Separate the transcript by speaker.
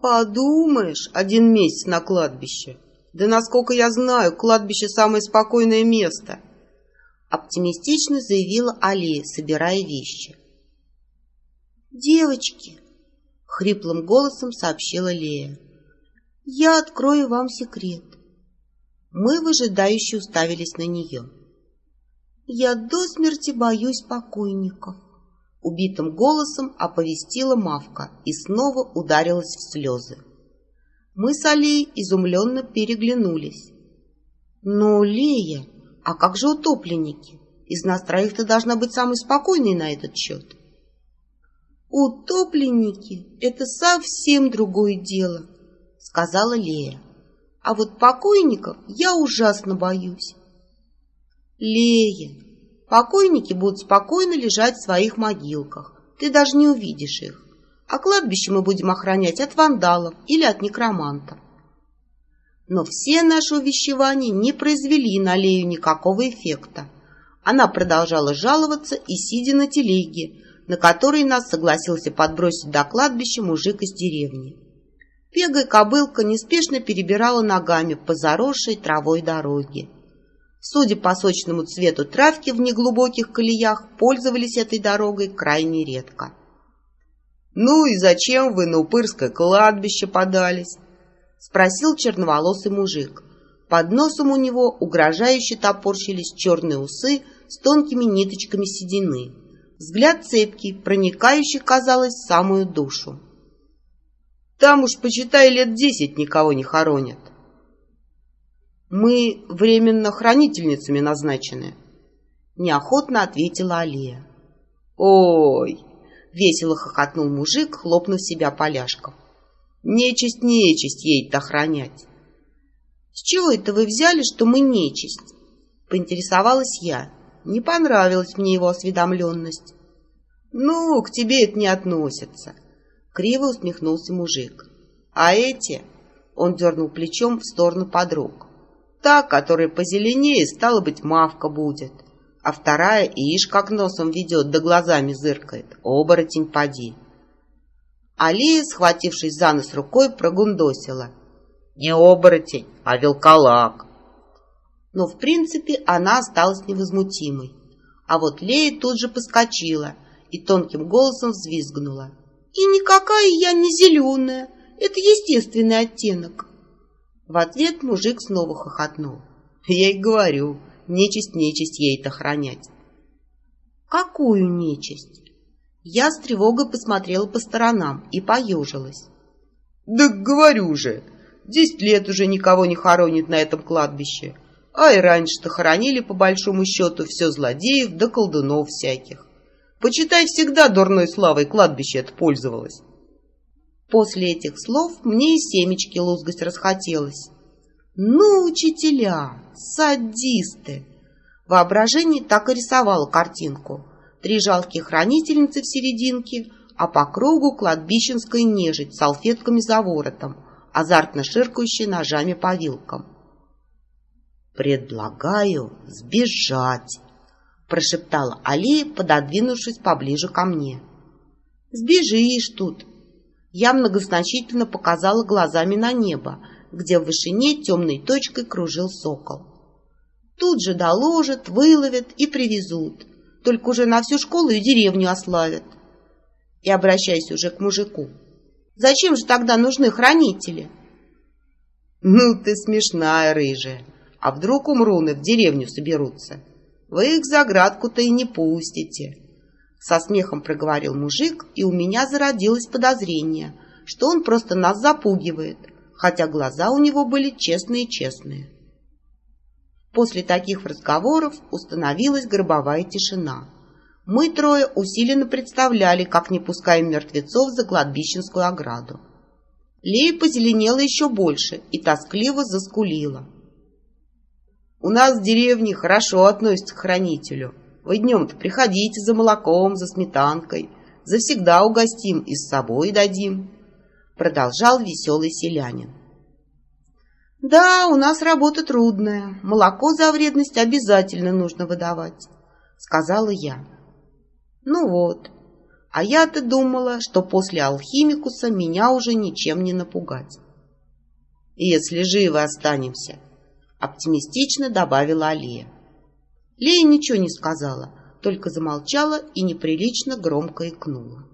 Speaker 1: Подумаешь, один месяц на кладбище. Да насколько я знаю, кладбище самое спокойное место. Оптимистично заявила Алия, собирая вещи.
Speaker 2: Девочки, хриплым голосом сообщила Лея. Я открою вам секрет. Мы выжидающе уставились на нее. Я до смерти боюсь покойников. Убитым голосом оповестила Мавка и снова ударилась в слезы. Мы с Алией изумленно переглянулись. «Но, Лея, а как же утопленники? Из нас троих ты должна быть самой спокойной на этот счет». «Утопленники — это совсем другое дело», — сказала Лея. «А вот покойников я ужасно боюсь». «Лея, покойники будут спокойно лежать в своих могилках. Ты даже не увидишь их. А кладбище мы будем охранять от вандалов или от некроманта». Но все наши увещевания не произвели на Лею никакого эффекта. Она продолжала жаловаться и, сидя на телеге, на который нас согласился подбросить до кладбища мужик из деревни. Пегая кобылка неспешно перебирала ногами по заросшей травой дороге. Судя по сочному цвету травки в неглубоких колеях, пользовались этой дорогой крайне редко.
Speaker 1: «Ну и зачем вы на Упырское кладбище подались?» — спросил черноволосый мужик. Под носом у него угрожающе топорщились черные усы с тонкими ниточками седины. Взгляд цепкий, проникающий, казалось, в самую душу. Там уж, почитай, лет десять никого не хоронят. Мы временно хранительницами назначены. Неохотно ответила Алия. Ой, весело хохотнул мужик, хлопнув себя поляшком. Нечисть, нечисть ей-то охранять.
Speaker 2: С чего это вы взяли, что мы нечисть? Поинтересовалась я. Не понравилась мне его осведомленность.
Speaker 1: «Ну, к тебе это не относится», — криво усмехнулся мужик. «А эти...» — он дернул плечом в сторону подруг. «Та, которая позеленее, стала быть, мавка будет. А вторая, ишь, как носом ведет, да глазами зыркает. Оборотень поди». Алия, схватившись за нос рукой, прогундосила. «Не оборотень, а велколак но в принципе она осталась невозмутимой. А вот Лея тут же поскочила и тонким голосом взвизгнула.
Speaker 2: «И никакая я не зеленая, это естественный оттенок».
Speaker 1: В ответ мужик снова хохотнул. «Я и говорю, нечисть нечисть ей-то хранять».
Speaker 2: «Какую нечисть?» Я с тревогой посмотрела по сторонам и поежилась.
Speaker 1: «Да говорю же, десять лет уже никого не хоронит на этом кладбище. А и раньше-то хоронили, по большому счету, все злодеев да колдунов всяких. Почитай, всегда дурной славой кладбище это пользовалось.
Speaker 2: После этих слов мне и семечки лузгать расхотелось. Ну, учителя, садисты! Воображение так и рисовало картинку. Три жалкие хранительницы в серединке, а по кругу кладбищенская нежить с салфетками за воротом, азартно ширкающая ножами по вилкам.
Speaker 1: «Предлагаю сбежать», — прошептала Алия, пододвинувшись поближе ко мне.
Speaker 2: «Сбежишь тут!» Я многозначительно показала глазами на небо, где в вышине темной точкой кружил сокол. Тут же доложат, выловят и привезут, только уже на всю школу и деревню ославят. И обращаясь уже к мужику. «Зачем же тогда нужны хранители?»
Speaker 1: «Ну ты смешная, рыжая!» А вдруг умруны в деревню соберутся? Вы их за градку-то и не пустите. Со смехом проговорил мужик, и у меня зародилось подозрение, что он просто нас запугивает, хотя глаза у него были честные-честные. После таких разговоров установилась гробовая тишина. Мы трое усиленно представляли, как не пускаем мертвецов за кладбищенскую ограду. Лея позеленела еще больше и тоскливо заскулила. У нас в деревне хорошо относятся к хранителю. Вы днем-то приходите за молоком, за сметанкой. Завсегда угостим и с собой дадим. Продолжал веселый селянин.
Speaker 2: Да, у нас работа трудная. Молоко за вредность обязательно нужно выдавать, сказала я. Ну вот,
Speaker 1: А я-то думала, что после алхимикуса меня уже ничем не напугать. Если живы останемся, оптимистично добавила Алия. Лея ничего не сказала, только замолчала и неприлично громко икнула.